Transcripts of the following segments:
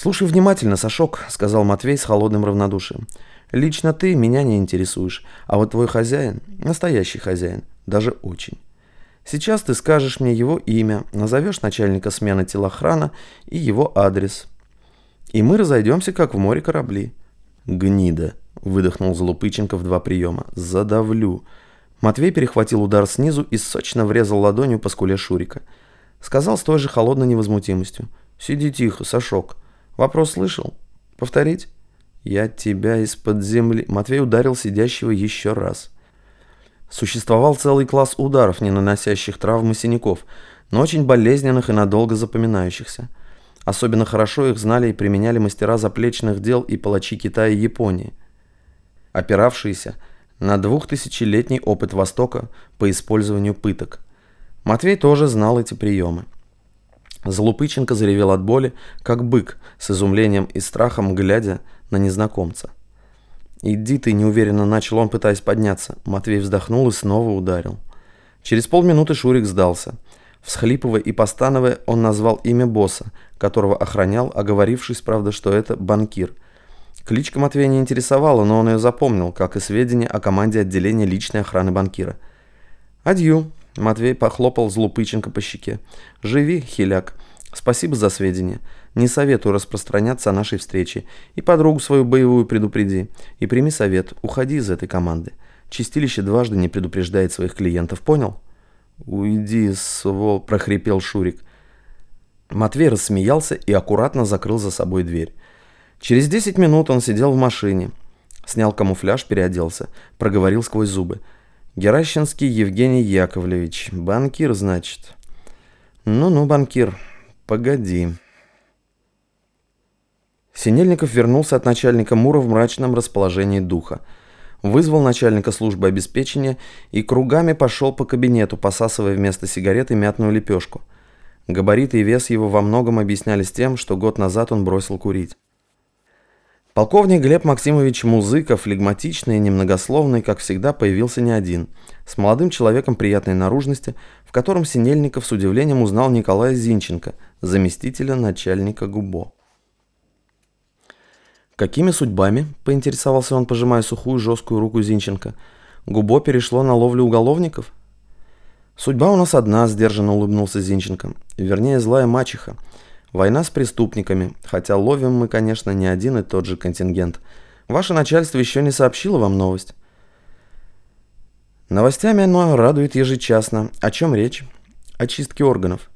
«Слушай внимательно, Сашок», — сказал Матвей с холодным равнодушием. «Лично ты меня не интересуешь, а вот твой хозяин, настоящий хозяин, даже очень. Сейчас ты скажешь мне его имя, назовешь начальника смены телохрана и его адрес. И мы разойдемся, как в море корабли». «Гнида», — выдохнул Злупыченко в два приема. «Задавлю». Матвей перехватил удар снизу и сочно врезал ладонью по скуле Шурика. Сказал с той же холодной невозмутимостью. «Сиди тихо, Сашок». Вопрос слышал? Повторить? Я тебя из-под земли... Матвей ударил сидящего еще раз. Существовал целый класс ударов, не наносящих травм и синяков, но очень болезненных и надолго запоминающихся. Особенно хорошо их знали и применяли мастера заплечных дел и палачи Китая и Японии, опиравшиеся на двухтысячелетний опыт Востока по использованию пыток. Матвей тоже знал эти приемы. Залупыченко заревел от боли, как бык, с изумлением и страхом глядя на незнакомца. «Иди ты», — неуверенно начал он, пытаясь подняться. Матвей вздохнул и снова ударил. Через полминуты Шурик сдался. Всхлипывая и постановая, он назвал имя босса, которого охранял, оговорившись, правда, что это банкир. Кличка Матвея не интересовала, но он ее запомнил, как и сведения о команде отделения личной охраны банкира. «Адью», Матвей похлопал Злупыченко по щеке. «Живи, хиляк. Спасибо за сведения. Не советую распространяться о нашей встрече. И подругу свою боевую предупреди. И прими совет. Уходи из этой команды. Чистилище дважды не предупреждает своих клиентов, понял?» «Уйди, свол...» – прохрипел Шурик. Матвей рассмеялся и аккуратно закрыл за собой дверь. Через 10 минут он сидел в машине. Снял камуфляж, переоделся. Проговорил сквозь зубы. Геращинский Евгений Яковлевич. Банкир, значит. Ну-ну, банкир, погоди. Синельников вернулся от начальника Мура в мрачном расположении духа. Вызвал начальника службы обеспечения и кругами пошел по кабинету, посасывая вместо сигареты мятную лепешку. Габариты и вес его во многом объяснялись тем, что год назад он бросил курить. Полковник Глеб Максимович Музыков, флегматичный и немногословный, как всегда, появился не один, с молодым человеком приятной наружности, в котором Синельников с удивлением узнал Николая Зинченко, заместителя начальника ГУБО. «Какими судьбами?» – поинтересовался он, пожимая сухую жесткую руку Зинченко. «ГУБО перешло на ловлю уголовников?» «Судьба у нас одна», – сдержанно улыбнулся Зинченко. «Вернее, злая мачеха – Война с преступниками, хотя ловим мы, конечно, не один и тот же контингент. Ваше начальство еще не сообщило вам новость? Новостями оно радует ежечасно. О чем речь? О чистке органов.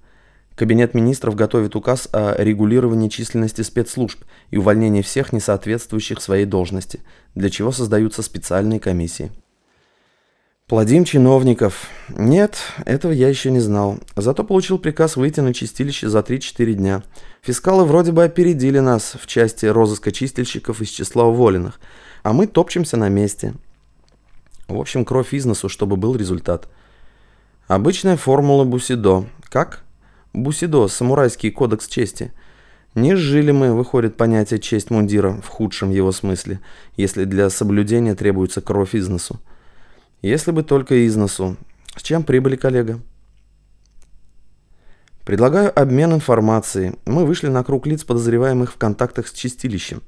Кабинет министров готовит указ о регулировании численности спецслужб и увольнении всех несоответствующих своей должности, для чего создаются специальные комиссии. Плодим чиновников. Нет, этого я еще не знал. Зато получил приказ выйти на чистилище за 3-4 дня. Фискалы вроде бы опередили нас в части розыска чистильщиков из числа уволенных, а мы топчемся на месте. В общем, кровь из носу, чтобы был результат. Обычная формула Бусидо. Как? Бусидо, самурайский кодекс чести. Не жили мы, выходит, понятие честь мундира в худшем его смысле, если для соблюдения требуется кровь из носу. Если бы только износу. С чем прибыли, коллега? Предлагаю обмен информацией. Мы вышли на круг лиц, подозреваемых в контактах с чистилищем.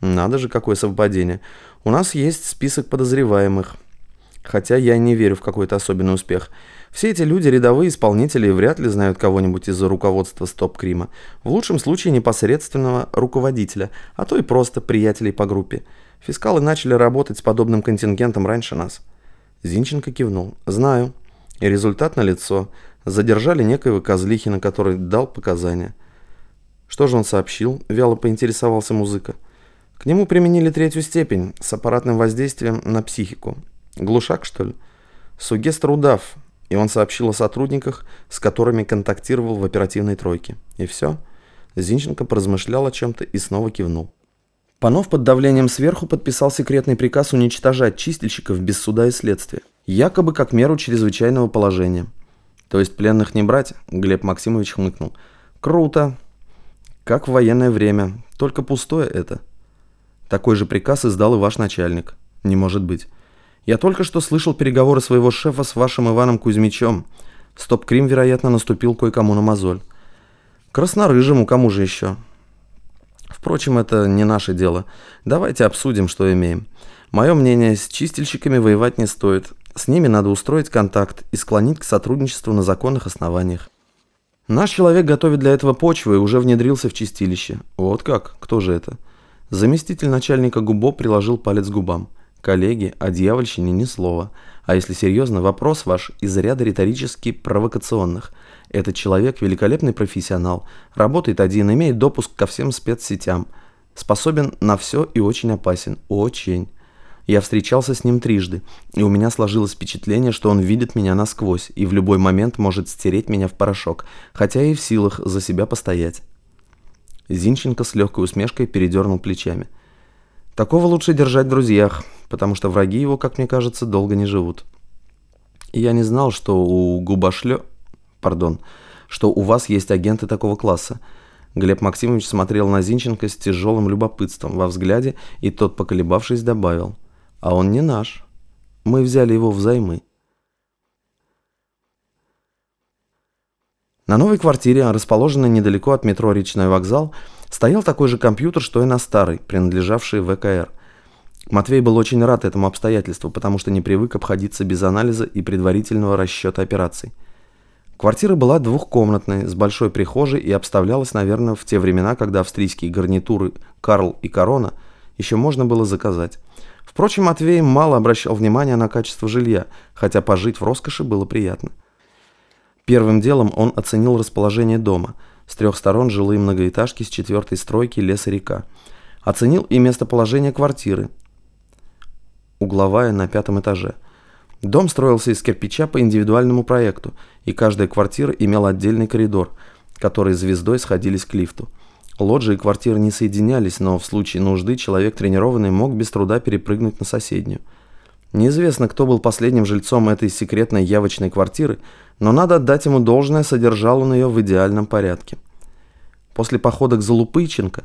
Надо же, какое совпадение. У нас есть список подозреваемых. Хотя я не верю в какой-то особенный успех. Все эти люди рядовые исполнители и вряд ли знают кого-нибудь из-за руководства Стоп-Крима. В лучшем случае непосредственного руководителя, а то и просто приятелей по группе. Фискалы начали работать с подобным контингентом раньше нас. Зинченко кивнул. «Знаю. Результат налицо. Задержали некоего Козлихина, который дал показания». «Что же он сообщил?» – вяло поинтересовался музыка. «К нему применили третью степень с аппаратным воздействием на психику. Глушак, что ли?» «Сугестр удав». И он сообщил о сотрудниках, с которыми контактировал в оперативной тройке. И все. Зинченко поразмышлял о чем-то и снова кивнул. Панов под давлением сверху подписал секретный приказ уничтожать чистильщиков без суда и следствия, якобы как меру чрезвычайного положения. То есть пленных не брать, Глеб Максимович хмыкнул. Круто. Как в военное время, только пустое это. Такой же приказ издал и ваш начальник. Не может быть. Я только что слышал переговоры своего шефа с вашим Иваном Кузьмичем. Стоп-крим, вероятно, наступил кое-кому на мозоль. Краснорыжему, кому же еще? Впрочем, это не наше дело. Давайте обсудим, что имеем. Мое мнение, с чистильщиками воевать не стоит. С ними надо устроить контакт и склонить к сотрудничеству на законных основаниях. Наш человек готовит для этого почву и уже внедрился в чистилище. Вот как? Кто же это? Заместитель начальника ГУБО приложил палец к губам. Коллеги, о дьявольщине ни слова. А если серьезно, вопрос ваш из ряда риторически провокационных. Этот человек великолепный профессионал, работает один, имеет допуск ко всем спецсетям, способен на все и очень опасен. Очень. Я встречался с ним трижды, и у меня сложилось впечатление, что он видит меня насквозь и в любой момент может стереть меня в порошок, хотя и в силах за себя постоять. Зинченко с легкой усмешкой передернул плечами. Такого лучше держать в друзьях, потому что враги его, как мне кажется, долго не живут. И я не знал, что у Губашлё пардон, что у вас есть агенты такого класса. Глеб Максимович смотрел на Зинченко с тяжелым любопытством во взгляде, и тот, поколебавшись, добавил. «А он не наш. Мы взяли его взаймы». На новой квартире, расположенной недалеко от метро «Речной вокзал», стоял такой же компьютер, что и на старой, принадлежавшей ВКР. Матвей был очень рад этому обстоятельству, потому что не привык обходиться без анализа и предварительного расчета операций. Квартира была двухкомнатной, с большой прихожей и обставлялась, наверное, в те времена, когда австрийские гарнитуры «Карл» и «Корона» еще можно было заказать. Впрочем, Матвей мало обращал внимания на качество жилья, хотя пожить в роскоши было приятно. Первым делом он оценил расположение дома. С трех сторон жилые многоэтажки с четвертой стройки леса-река. Оценил и местоположение квартиры. Угловая на пятом этаже – Дом строился из кирпича по индивидуальному проекту, и каждая квартира имела отдельный коридор, которые звездой сходились к лифту. Лоджии и квартиры не соединялись, но в случае нужды человек тренированный мог без труда перепрыгнуть на соседнюю. Неизвестно, кто был последним жильцом этой секретной явочной квартиры, но надо отдать ему должное, содержал он ее в идеальном порядке. После похода к Залупыченко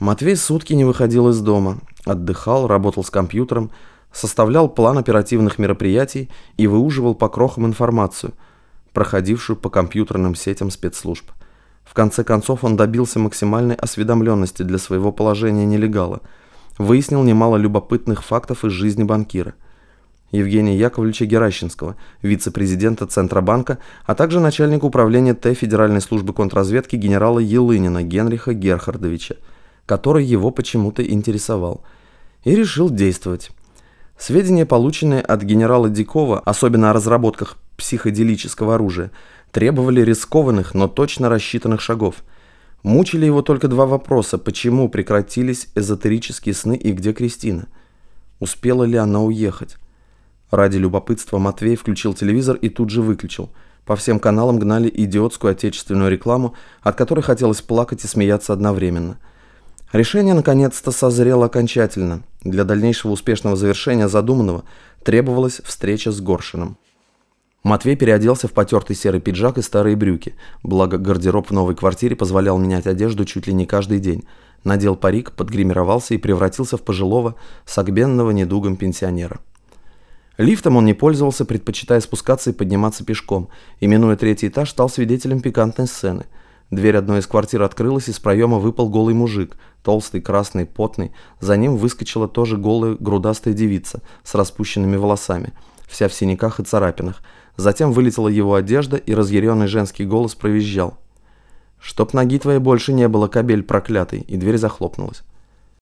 Матвей сутки не выходил из дома, отдыхал, работал с компьютером, составлял план оперативных мероприятий и выуживал по крохам информацию, проходившую по компьютерным сетям спецслужб. В конце концов он добился максимальной осведомленности для своего положения нелегала, выяснил немало любопытных фактов из жизни банкира. Евгения Яковлевича Геращенского, вице-президента Центробанка, а также начальника управления Т Федеральной службы контрразведки генерала Елынина Генриха Герхардовича, который его почему-то интересовал, и решил действовать. Сведения, полученные от генерала Дикова, особенно о разработках психоделического оружия, требовали рискованных, но точно рассчитанных шагов. Мучили его только два вопроса, почему прекратились эзотерические сны и где Кристина? Успела ли она уехать? Ради любопытства Матвей включил телевизор и тут же выключил. По всем каналам гнали идиотскую отечественную рекламу, от которой хотелось плакать и смеяться одновременно – Решение наконец-то созрело окончательно. Для дальнейшего успешного завершения задуманного требовалась встреча с Горшином. Матвей переоделся в потертый серый пиджак и старые брюки, благо гардероб в новой квартире позволял менять одежду чуть ли не каждый день. Надел парик, подгримировался и превратился в пожилого, согбенного недугом пенсионера. Лифтом он не пользовался, предпочитая спускаться и подниматься пешком, и, минуя третий этаж, стал свидетелем пикантной сцены – Дверь одной из квартир открылась, из проема выпал голый мужик, толстый, красный, потный. За ним выскочила тоже голая, грудастая девица с распущенными волосами, вся в синяках и царапинах. Затем вылетела его одежда, и разъяренный женский голос провизжал. «Чтоб ноги твоей больше не было, кабель проклятый!» И дверь захлопнулась.